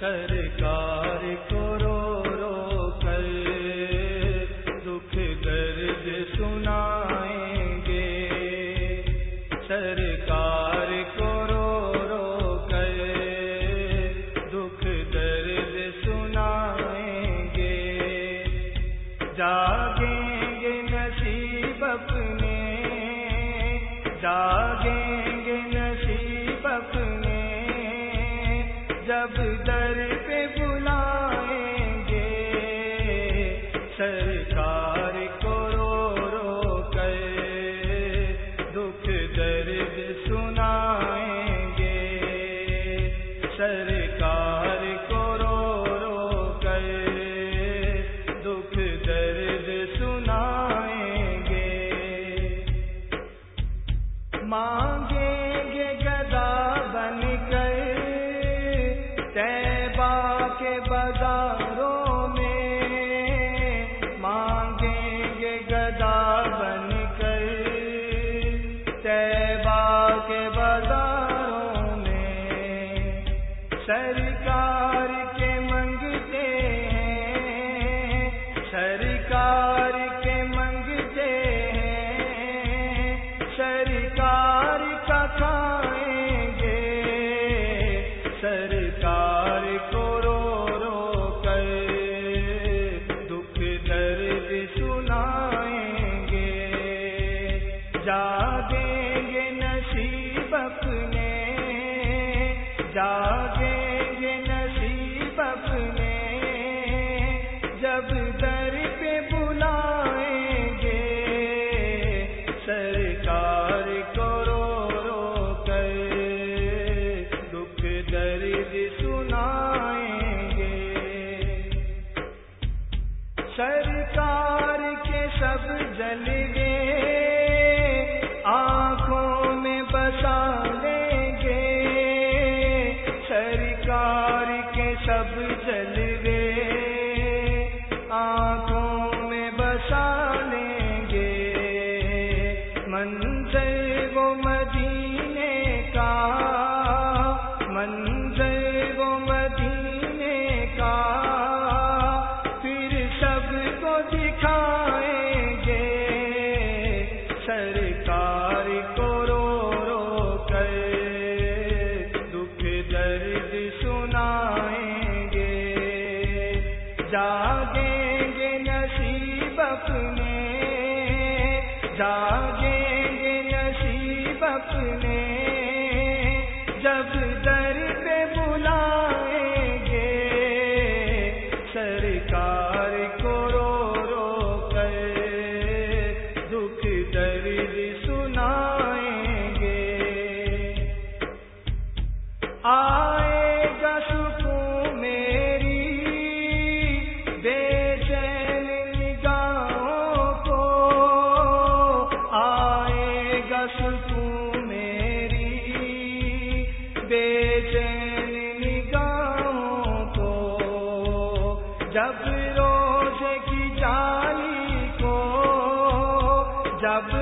سرکار کو رو رو کر دکھ درد سنائیں گے۔ سرکار کو رو رو کر دکھ درد سنائیں گے۔ جاگیں مانگیں گے گدا بن کر۔ تیبا کے بازاروں میں مانگیں گے گدا بن کر۔ تیبا کے بازاروں میں سرکار کھائیں گے۔ سرکار کو رو رو کر دکھ درد سنائیں گے۔ جاگیں گے نصیب اپنے۔ جاگیں گے نصیب اپنے۔ جب در درد سنائیں گے۔ سرکار کے سب جل گے، آنکھوں میں بسا لیں گے۔ سرکار کے سب جل میں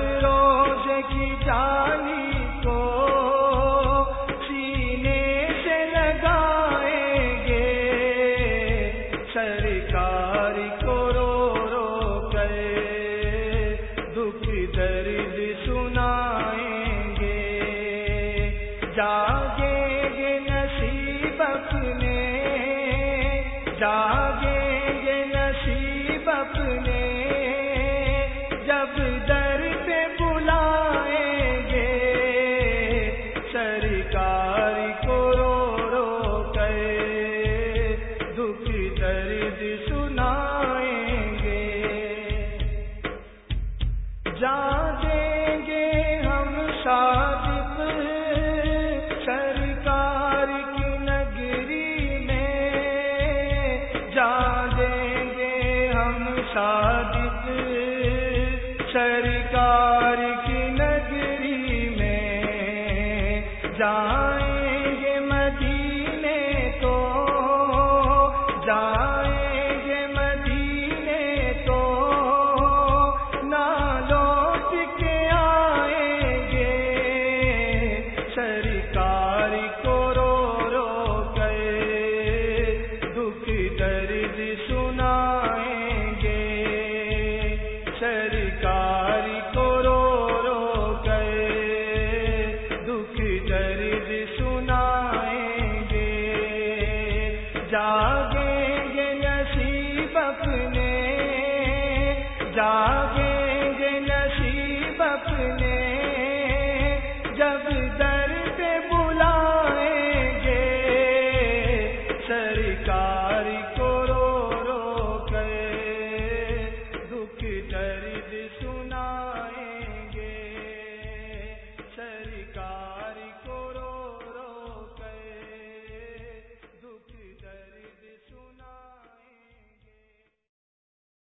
روز کی جالی کو سینے سے لگائیں گے۔ سرکار کو رو رو کر دکھ درد سنائیں گے۔ جاگیں گے نصیب اپنے، جاگیں جاگیں گے ہم صادق سرکار کی نگری میں۔ جاگیں گے ہم صادق سر اللہ